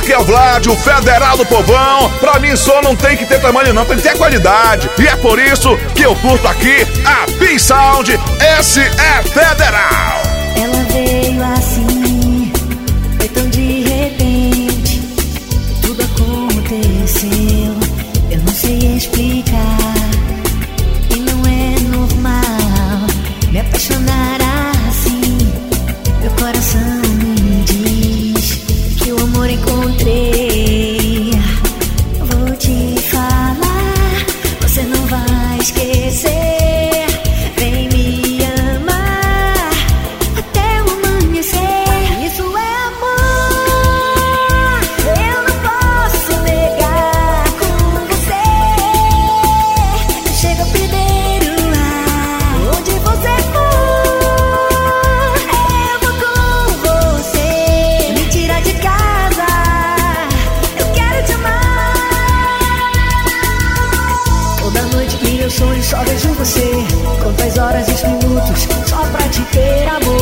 aqui é o Vlad, o federal do povão. Pra mim só não tem que ter tamanho não, tem que ter qualidade. E é por isso que eu curto aqui a B-Sound. Esse é federal. Ela veio assim, foi tão de repente. Tudo aconteceu, eu não sei explicar. E não é normal me apaixonar assim. Meu coração encontrei. Sonhos só vejo você. Conto as horas e os minutos só pra te ter amor.